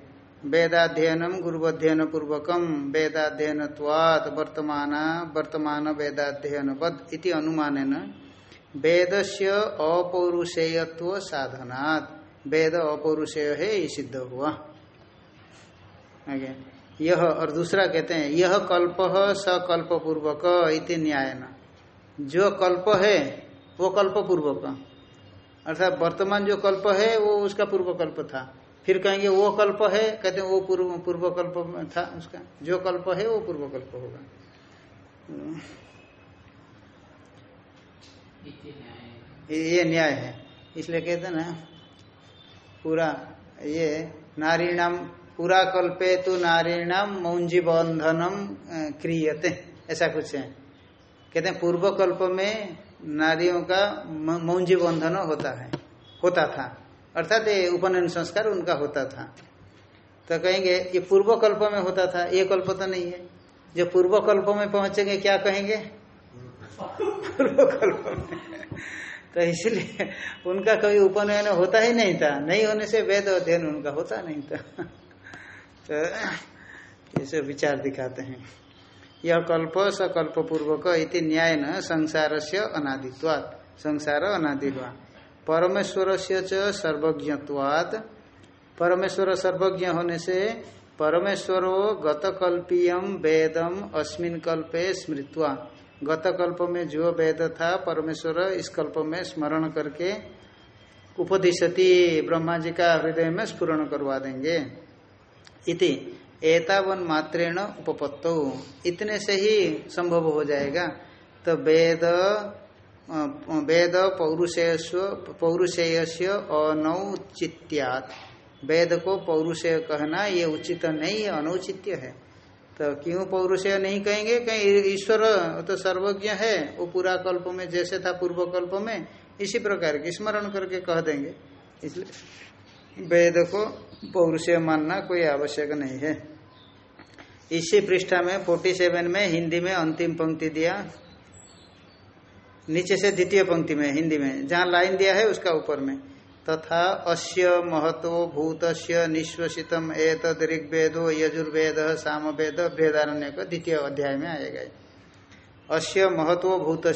वेदाध्ययनम गुरुवध्ययन पूर्वकम। वेदाध्ययन वर्तमान वर्तमान वेदाध्ययन वद इति अनुमान वेद से अपौरुषेयत्व साधनात्। वेद अपौरुषेय है सिद्ध हुआ। आगे। यह, और दूसरा कहते हैं, यह कल्प सकल्प पूर्वक इति न्याय जो कल्प है, वो कल्प पूर्वक अर्थात वर्तमान जो कल्प है, वो उसका पूर्व कल्प था। फिर कहेंगे, वो कल्प है, कहते हैं, वो पूर्व पूर्व कल्प था उसका। जो कल्प है, वो पूर्व कल्प होगा। ये न्याय है। इसलिए कहते ना, पूरा ये नारीणाम पूरा कल्पे तो नारीणाम मौंजी बंधनम क्रियते। ऐसा कुछ है। कहते हैं पूर्व कल्प में नारियों का मौंजी बंधन होता है। होता था। अर्थात ये उपनयन संस्कार उनका होता था। तो कहेंगे, ये पूर्व कल्प में होता था। ये कल्प तो नहीं है। जो पूर्व कल्प में पहुँचेंगे, क्या कहेंगे? पूर्व में तो इसलिए उनका कभी उपनयन होता ही नहीं था। नहीं होने से वेद अध्ययन उनका होता नहीं था। तो ये विचार दिखाते हैं। यह कल्प सकल्प पूर्वक इति न्याय न संसार से अनादित्वात्। संसार अनादि हुआ परमेश्वर से सर्वज्ञत्वाद परमेश्वर सर्वज्ञ होने से परमेश्वरो गतकल्पीयम वेदम अस्मिन कल्पे स्मृत्वा। गत कल्प में जो वेद था, परमेश्वर इस कल्प में स्मरण करके उपदिशति ब्रह्मा जी का हृदय में स्फुरण करवा देंगे। इति एतावन मात्रेण उपपत्तो। इतने से ही संभव हो जाएगा। तो वेद वेद पौरुषेय पौरुषेय अनौचित्यात। वेद को पौरुषेय कहना ये उचित नहीं, अनौचित्य है। तो क्यों पौरुषेय नहीं कहेंगे? कहीं, ईश्वर तो सर्वज्ञ है, वो पूरा कल्प में जैसे था पूर्व कल्प में, इसी प्रकार की स्मरण करके कह देंगे। इसलिए वेद को पौरुषेय मानना कोई आवश्यक नहीं है। इसी पृष्ठा में फोर्टी सेवन में हिंदी में अंतिम पंक्ति दिया। नीचे से द्वितीय पंक्ति में हिंदी में, जहाँ लाइन दिया है, उसका ऊपर में। तथा अस्य महत्व भूत निश्वसितम एतद ऋग्वेदो यजुर्वेद साम वेद भेदारण्य का द्वितीय अध्याय में आएगा अस्य महत्व भूत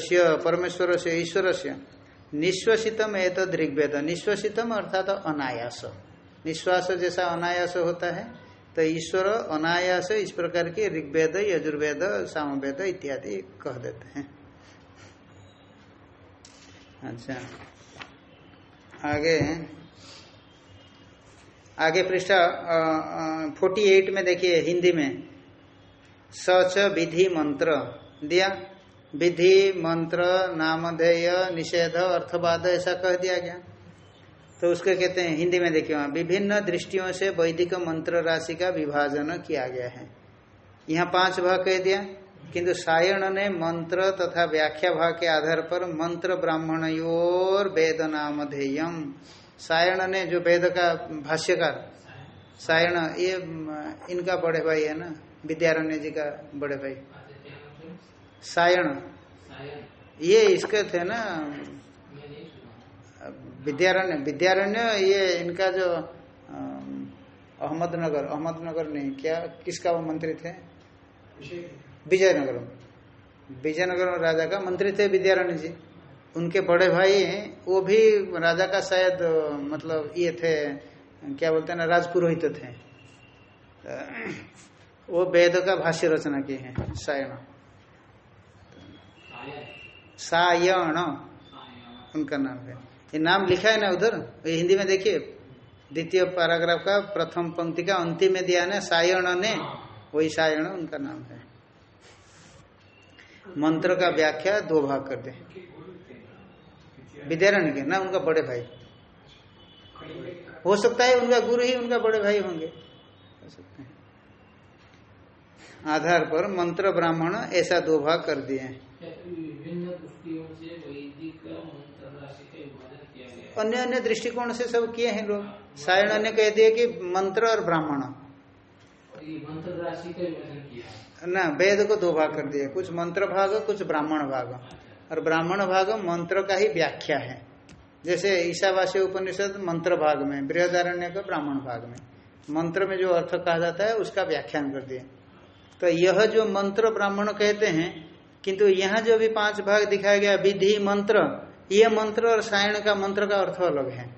परमेश्वर से ईश्वर से निश्वसितम एतद ऋग्वेद। निश्वसितम अर्थात अनायास। निश्वास जैसा अनायास होता है तो ईश्वर अनायास इस प्रकार के ऋग्वेद, यजुर्वेद, सामवेद इत्यादि कह देते हैं। अच्छा। आगे आगे पृष्ठा फोर्टी एट में देखिए, हिंदी में। सच विधि मंत्र। दिया? विधि मंत्र, नामधेय, निषेध, अर्थवाद, ऐसा कह दिया गया। तो उसके कहते हैं, हिंदी में देखिए वहाँ, विभिन्न दृष्टियों से वैदिक मंत्र राशि का विभाजन किया गया है। यहाँ पाँच भाग कह दिया। किंतु सायण ने मंत्र तथा व्याख्या भाव के आधार पर मंत्र ब्राह्मण और वेद नाम ध्येयम सायण ने जो वेद का भाष्यकार, सायण, ये, इनका बड़े भाई है ना, विद्यारण्य जी का बड़े भाई। सायण, ये इसके थे ना, विद्यारण्य विद्यारण्य ये इनका जो अहमदनगर अहमदनगर नहीं, क्या, किसका वो मंत्री थे? विजयनगर विजयनगर राजा का मंत्री थे विद्यारण्य जी। उनके बड़े भाई हैं वो भी राजा का शायद मतलब ये थे क्या बोलते हैं ना राजपुरोहित थे। वो वेद का भाष्य रचना की है सायण। सायण। उनका नाम है। ये नाम लिखा है ना उधर? ये हिंदी में देखिए। द्वितीय पैराग्राफ का प्रथम पंक्ति का अंतिम में दिया ना सायण ने। वही सायण उनका नाम है। मंत्र का व्याख्या दो भाग कर दे विद्यारण के, ना उनका बड़े भाई। हो सकता है उनका गुरु ही उनका बड़े भाई होंगे। हो सकते हैं। आधार पर मंत्र ब्राह्मण ऐसा दो भाग कर दिए गया अन्य अन्य दृष्टिकोण से सब किए हैं लोग। सायण ने कह दिया कि मंत्र और ब्राह्मण। मंत्र राशि का है ना, वेद को दो भाग कर दिए। कुछ मंत्र भाग, कुछ ब्राह्मण भाग। और ब्राह्मण भाग मंत्र का ही व्याख्या है। जैसे ईशावासी उपनिषद मंत्र भाग में, बृहदारण्य का ब्राह्मण भाग में। मंत्र में जो अर्थ कहा जाता है, उसका व्याख्यान कर दिए। तो यह जो मंत्र ब्राह्मण कहते हैं, किंतु यहाँ जो भी पाँच भाग दिखाया गया, विधि मंत्र, ये मंत्र और सायण का मंत्र का अर्थ अलग है।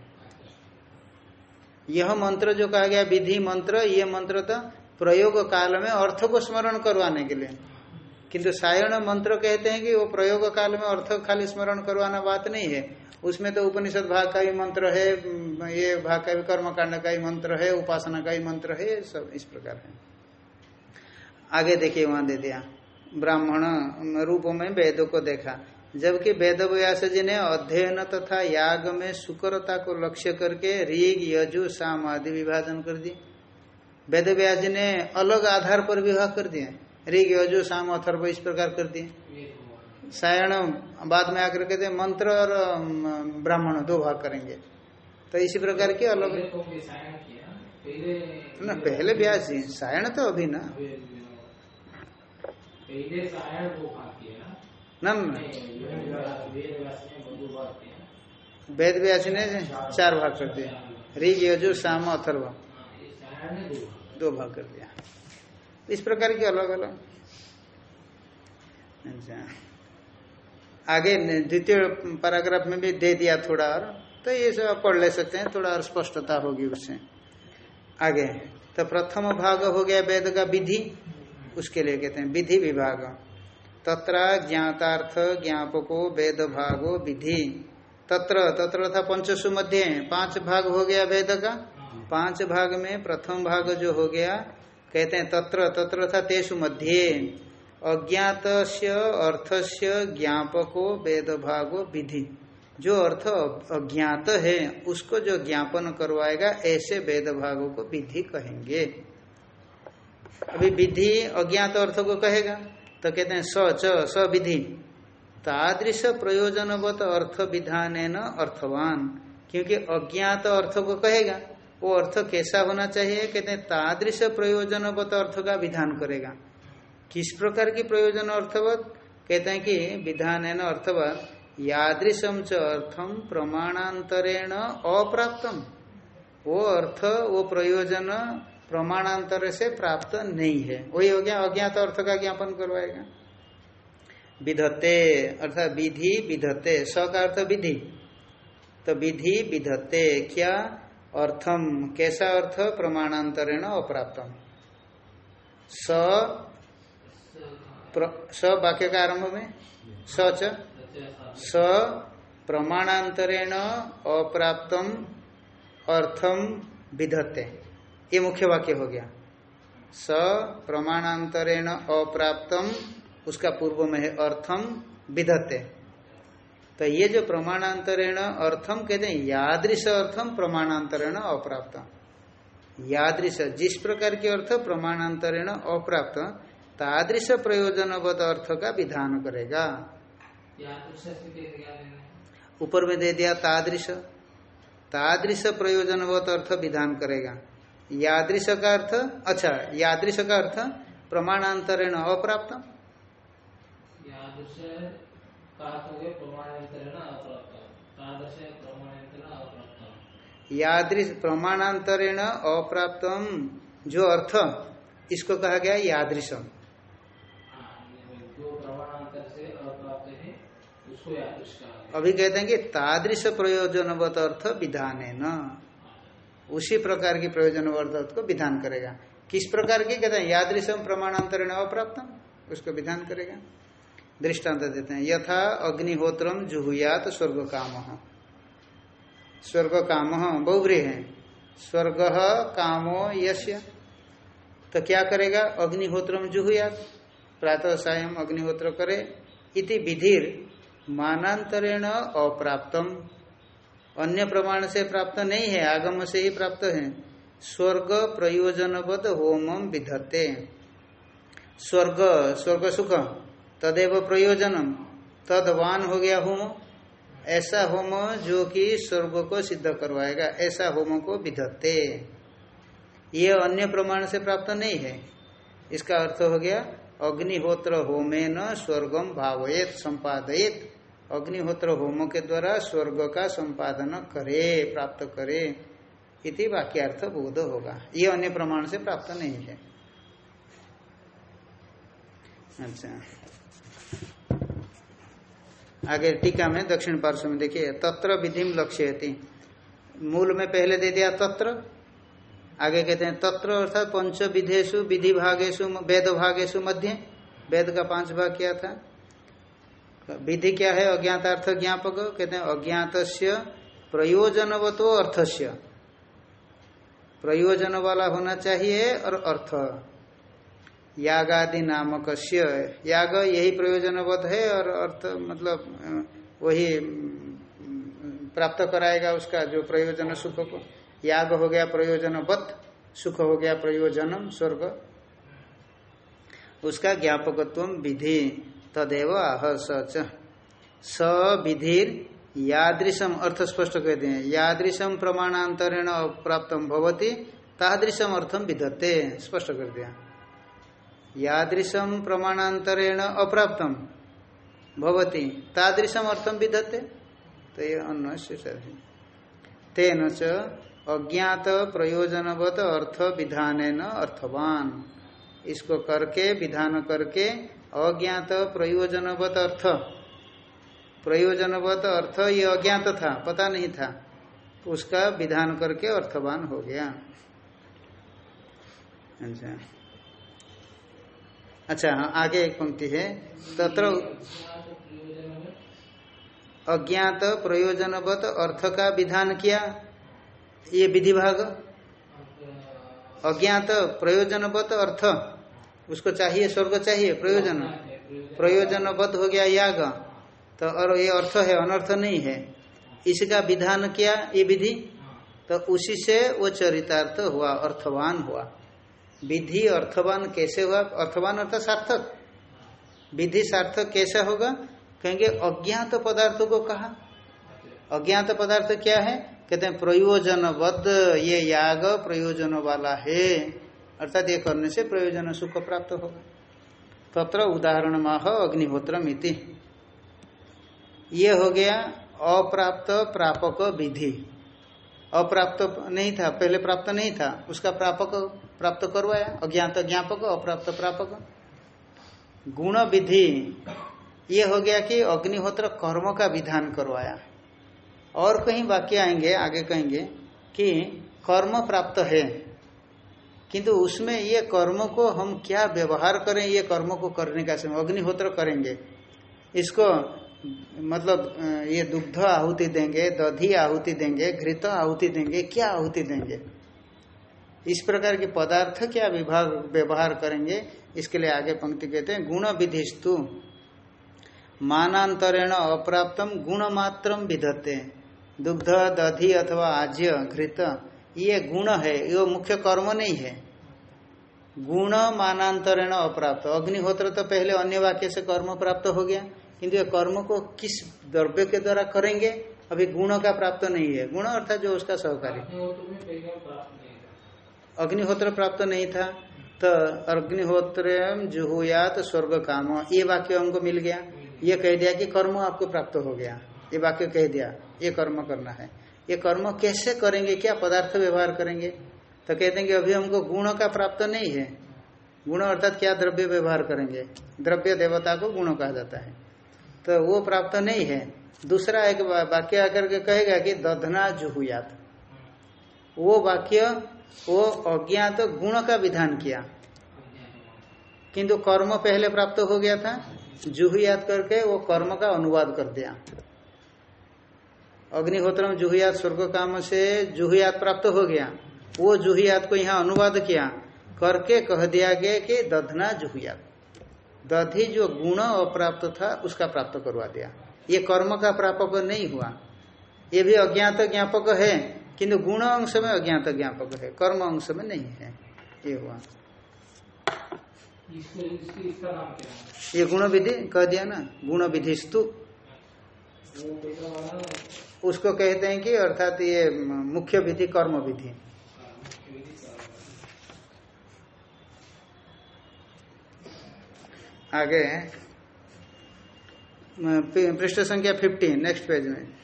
यह मंत्र जो कहा गया, विधि मंत्र, ये मंत्र तो प्रयोग काल में अर्थ को स्मरण करवाने के लिए। किंतु सायण मंत्र कहते हैं कि वो प्रयोग काल में अर्थ खाली स्मरण करवाना बात नहीं है। उसमें तो उपनिषद भाग का भी मंत्र है ये भाग का भी कर्म कांड का ही मंत्र है, उपासना का ही मंत्र है सब इस प्रकार है। आगे देखिए वहाँ दे दिया। ब्राह्मण रूप में वेदों को देखा। जबकि वेद व्यास जी ने अध्ययन तथा याग में सुकरता को लक्ष्य करके ऋग, यजु, साम आदि विभाजन कर दिए। वेद व्यास जी ने अलग आधार पर विवाह कर दिए ऋग यजु साम अथर्व इस प्रकार कर दिए। सायण बाद में आकर कहते मंत्र और ब्राह्मण दो भाग करेंगे। तो इसी प्रकार की अलग तो ना पहले व्यास जी सायण तो अभी ना। ना वेद व्यास- ने चार भाग कर दिए। ऋग यजु शाम अथर्व। हाँ, दो भाग कर दिया। इस प्रकार की अलग अलग। अच्छा। आगे द्वितीय पैराग्राफ में भी दे दिया थोड़ा और। तो ये सब पढ़ ले सकते हैं, थोड़ा और स्पष्टता होगी उससे। आगे। तो प्रथम भाग हो गया वेद का विधि, उसके लिए कहते हैं विधि विभाग। तत्र ज्ञातार्थ ज्ञापको वेद भागो विधि। तत्र तत्र था पंचसु मध्य। पाँच भाग हो गया वेद का। पाँच भाग में प्रथम भाग जो हो गया, कहते हैं तत्र तत्र था तेसु मध्य। अज्ञात अर्थस्य ज्ञापको वेद भागो विधि। जो अर्थ अज्ञात है, उसको जो ज्ञापन करवाएगा, ऐसे वेद भागों को विधि कहेंगे। अभी विधि अज्ञात अर्थ को कहेगा तो कहते हैं स, च स विधि तादृश प्रयोजनवत अर्थ विधान अर्थवान, क्योंकि अज्ञात अर्थ को कहेगा। वो अर्थ कैसा होना चाहिए? कहते हैं, तादृश प्रयोजनवत अर्थ का विधान करेगा। किस प्रकार की प्रयोजन अर्थवत? कहते हैं कि विधान है न अर्थवत यादृशम च अर्थम प्रमाणांतरेण अप्राप्तम। वो अर्थ, वो प्रयोजन प्रमाणांतर से प्राप्त नहीं है। वही हो गया, अज्ञात अर्थ का ज्ञापन करवाएगा। विधत्ते, अर्थात विधि विधत्ते, स का अर्थ विधि। तो विधि विधत्ते, क्या? अर्थम, कैसा अर्थ? प्रमाणांतरेण अप्राप्तम। स स वाक्य का आरंभ में? स च। स, प्रमाणांतरेण अप्राप्तम, अर्थम विधत्ते। ये मुख्य वाक्य हो गया। स, प्रमाणांतरेण अप्राप्तम, उसका पूर्व में है अर्थम विधत्ते। तो ये जो प्रमाणांतरेण अर्थम कहते हैं यादृश अर्थम प्रमाणांतरेण अप्राप्त। यादृश जिस प्रकार के अर्थ प्रमाणांतरेण अप्राप्त तादृश प्रयोजनवत अर्थ का विधान करेगा। ऊपर में दे दिया तादृश। तादृश प्रयोजनवत अर्थ विधान करेगा। यादृश का अर्थ अच्छा यादृश का अर्थ प्रमाणांतरेण अप्राप्त। हो प्रमाणांतरेण अप्राप्त यादृश प्रमाणांतरेण अप्राप्तम जो अर्थ इसको कहा गया यादृशम। हाँ, है यादृश अभी कहते हैं कि तादृश प्रयोजनवत अर्थ विधान है न? उसी प्रकार की प्रयोजनवत अर्थ को विधान करेगा। किस प्रकार की कहते हैं? यादृशम प्रमाणांतरण अप्राप्तम उसको विधान करेगा। दृष्टांत देते हैं। यथा अग्निहोत्रम जुहुयात स्वर्ग काम स्वर्ग काम बहुब्री है। स्वर्ग कामो यश्य तो क्या करेगा? अग्निहोत्रम जुहुयात। प्रातः सायं अग्निहोत्र करे। इति विधिर मानांतरेण अप्राप्तम। अन्य प्रमाण से प्राप्त नहीं है, आगम से ही प्राप्त है। स्वर्ग प्रयोजनवद होमम विधत्ते। स्वर्ग स्वर्ग सुख। तदेव प्रयोजनम। तदवान हो गया होम। ऐसा होम जो कि स्वर्ग को सिद्ध करवाएगा। ऐसा होम को विधत्ते। ये अन्य प्रमाण से प्राप्त नहीं है। इसका अर्थ हो गया, अग्निहोत्र होमे न स्वर्गम भावयत, संपादयत। अग्निहोत्र होम के द्वारा स्वर्ग का संपादन करे, प्राप्त करे। इति वाक्यार्थ बोध होगा। ये अन्य प्रमाण से प्राप्त नहीं है। अच्छा। आगे टीका में, दक्षिण पार्श्व में देखिए, तत्र विधि लक्ष्य मूल में पहले दे दिया तत्र, आगे कहते हैं तत्र अर्थात पंच विधेशु विधि भागेशु वेद भागेशु मध्य, वेद का पाँच भाग क्या था। विधि क्या है? अज्ञातार्थ ज्ञापक, कहते हैं अज्ञात प्रयोजनवतो अर्थस्य। प्रयोजन वाला होना चाहिए और अर्थ। यागादि नामक याग यही प्रयोजनवत है और अर्थ मतलब वही प्राप्त कराएगा उसका जो प्रयोजन सुख को। याग हो गया प्रयोजनवत, सुख हो गया प्रयोजनम स्वर्ग। उसका ज्ञापकत्व विधि, तदेव आह सच स विधिर यादृशम अर्थ स्पष्ट कहते हैं यादृशम प्रमाणांतरेण प्राप्त भवती तादृशम अर्थम विधत्ते स्पष्ट कर दिया। यादृशम प्रमाणांतरेण अप्राप्तम भवती। तादृशम अर्थम विधत्ते तो ये अन्न तेन च अज्ञात प्रयोजनवत अर्थ विधान अर्थवान। इसको करके, विधान करके अज्ञात प्रयोजनवत अर्थ। प्रयोजनवत अर्थ ये अज्ञात था, पता नहीं था। उसका विधान करके अर्थवान हो गया। अच्छा। अच्छा हाँ आगे एक पंक्ति है। तत्र अज्ञात, प्रयोजनवत अर्थ का विधान किया। ये विधि भाग अज्ञात, प्रयोजनवत, अर्थ। उसको चाहिए, स्वर्ग चाहिए, प्रयोजन। प्रयोजनबद्ध हो गया याग। तो और ये अर्थ है, अनर्थ नहीं है। इसका विधान किया, ये विधि। तो उसी से वो चरितार्थ हुआ, अर्थवान हुआ। विधि अर्थवान कैसे हुआ? अर्थवान अर्थात सार्थक। विधि सार्थक कैसा होगा? कहेंगे अज्ञात पदार्थों को कहा। अज्ञात पदार्थ क्या है? कहते हैं प्रयोजनबद्ध ये याग प्रयोजन वाला है। अर्थात ये करने से प्रयोजन सुख प्राप्त होगा। तत्र उदाहरण माह अग्निहोत्र मिति ये हो गया अप्राप्त प्रापक विधि। अप्राप्त नहीं था, पहले प्राप्त नहीं था, उसका प्रापक प्राप्त करवाया अज्ञात ज्ञापक, अप्राप्त प्रापक? गुण विधि ये हो गया कि अग्निहोत्र कर्म का विधान करवाया और कहीं वाक्य आएँगे, आगे कहेंगे कि कर्म प्राप्त है। किंतु उसमें ये कर्म को हम क्या व्यवहार करें, ये कर्म को करने का समय? अग्निहोत्र करेंगे। इसको मतलब ये दुग्ध आहुति देंगे, दधी आहुति देंगे, घृत आहुति देंगे, क्या आहुति देंगे? इस प्रकार के पदार्थ क्या विभाग व्यवहार करेंगे? इसके लिए आगे पंक्ति कहते हैं, गुण विधिस्तु। मानांतरेण अप्राप्तम गुण मात्रम विधत्ते दुग्ध, दधि अथवा आज्य, घृत, ये गुण है, ये मुख्य कर्म नहीं है। गुण मानांतरेण अप्राप्त। अग्निहोत्र तो पहले अन्य वाक्य से कर्म प्राप्त हो गया। किंतु ये कर्म को किस द्रव्य के द्वारा करेंगे? अभी गुण का प्राप्त नहीं है। गुण अर्थात जो उसका सहकारी। अग्निहोत्र प्राप्त नहीं था तो अग्निहोत्र जुहुयात स्वर्ग काम ये वाक्य हमको मिल गया। ये कह दिया कि कर्म आपको प्राप्त हो गया। ये वाक्य कह दिया, ये कर्म करना है। ये कर्म कैसे करेंगे? क्या पदार्थ व्यवहार करेंगे? तो कहते हैं कि अभी हमको गुण का प्राप्त नहीं है। गुण अर्थात क्या द्रव्य व्यवहार करेंगे? द्रव्य देवता को गुण कहा जाता है। तो वो प्राप्त नहीं है। दूसरा एक वाक्य आकर के कहेगा कि दधना जुहुयात। वो वाक्य वो अज्ञात तो गुण का विधान किया। किंतु कर्म पहले प्राप्त हो गया था जुहुयात करके वो कर्म का अनुवाद कर दिया। अग्निहोत्र जुहुयात स्वर्ग काम से जुहुयात प्राप्त हो गया। वो जुहुयात को यहाँ अनुवाद किया। करके कह दिया गया कि दधना जुहुयात दधि जो गुण अप्राप्त था, उसका प्राप्त करवा दिया। ये कर्म का प्रापक नहीं हुआ। ये भी अज्ञात ज्ञापक है। किंतु गुण अंश में अज्ञात ज्ञापक है कर्म अंश में नहीं है ये हुआ। ये गुण विधि कह दिया ना गुण विधि स्तु उसको कहते हैं कि अर्थात ये मुख्य विधि कर्म विधि। हाँ, आगे पृष्ठ संख्या 15 नेक्स्ट पेज में।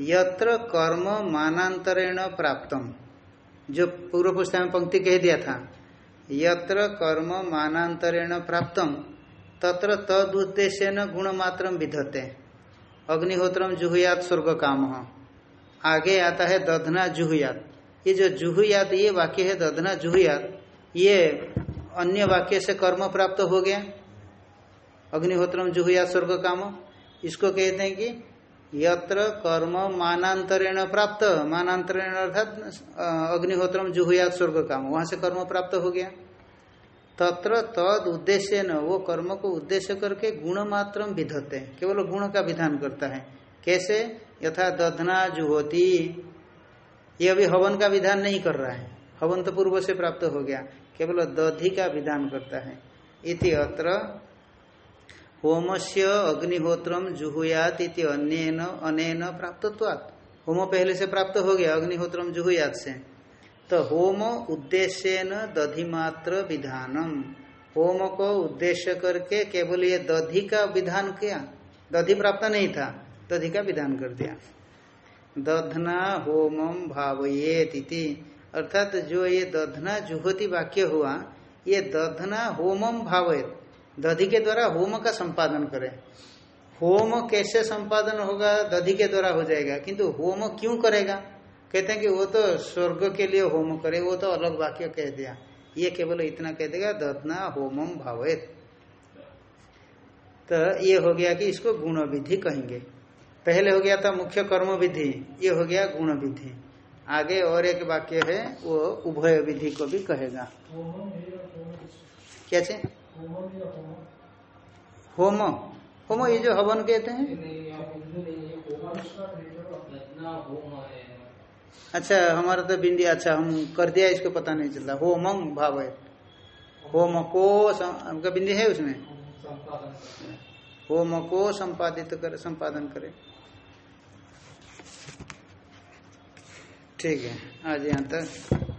यत्र कर्म मानांतरेण प्राप्तम। जो पूर्व पुस्तक में पंक्ति कह दिया था, यत्र कर्म मानांतरेण प्राप्तम, तत्र तद उद्देश्य न गुण मात्र विधते। अग्निहोत्रम जुहुयात स्वर्ग काम आगे आता है दधना जुहुयात। ये जो जुहुयात, ये वाक्य है दधना जुहुयात, ये अन्य वाक्य से कर्म प्राप्त हो गया। अग्निहोत्रम जुहुयात स्वर्ग काम इसको कहते हैं कि यत्र कर्म मानांतरेण प्राप्त। मानांतरेण अर्थात अग्निहोत्रम जुहुयात स्वर्ग काम वहाँ से कर्म प्राप्त हो गया। तत्र तद उद्देश्य न, वो कर्म को उद्देश्य करके गुण मात्र विधते केवल गुण का विधान करता है। कैसे? यथा दधना जुहोती। ये अभी हवन का विधान नहीं कर रहा है। हवन तो पूर्व से प्राप्त हो गया। केवल दधि का विधान करता है। इति अत्र होम से अग्निहोत्रम जुहुयात इति अन्यन, अनेन प्राप्तत्वात्। होम पहले से प्राप्त हो गया अग्निहोत्रम जुहुयात से। तो होम उद्देश्य न दधि मात्र विधानम। होम को उद्देश्य करके केवल ये दधि का विधान किया, दधि प्राप्त नहीं था, दधि का विधान कर दिया। दधना होमम भावयेत अर्थात जो ये दधना जुहोती वाक्य हुआ, ये दधना होमम भावयेत। दधि के द्वारा होम का संपादन करे। होम कैसे संपादन होगा? दधि के द्वारा हो जाएगा। किंतु होम क्यों करेगा? कहते हैं कि वो तो स्वर्ग के लिए होम करे वो तो अलग वाक्य कह दिया। ये केवल इतना कह देगा दधना होमम भावेत। तो ये हो गया कि इसको गुण विधि कहेंगे। पहले हो गया था मुख्य कर्म विधि ये हो गया गुण विधि आगे और एक वाक्य है वो उभय विधि को भी कहेगा। क्या छे होम। होम ये जो हवन कहते हैं? अच्छा हमारा तो बिंदी अच्छा हम कर दिया, इसको पता नहीं चलता होमम भाव। है होम को आपका बिंदी है उसमें? होम को संपादित कर संपादन करे। ठीक है, आज यहाँ तक।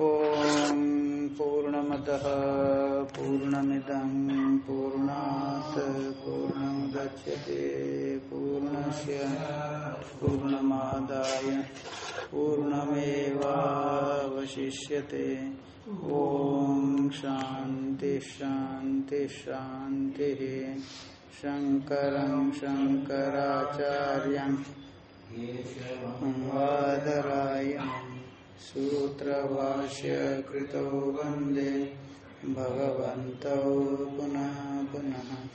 ओम पूर्णमद पूर्णमिदं पूर्णात् पूर्णमुदच्यते पूर्णस्य पूर्णमादाय पूर्णमेवावशिष्यते। ओम शांति शांति शांति शंकरं शंकराचार्यं वादरायणम् सूत्रभाष्य कृतौ वंदे। भगवन्तौ पुनः पुनः।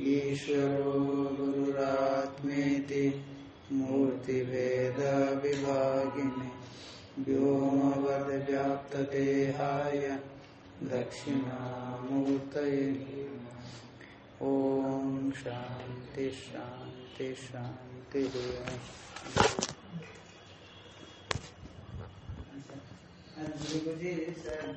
ईश्वरो गुरुरात्मेति मूर्तिभेदविभागिने। व्योमवद्व्याप्तदेहाय दक्षिणामूर्तये ॐ शान्ति शान्ति, शान्तिः। जी सर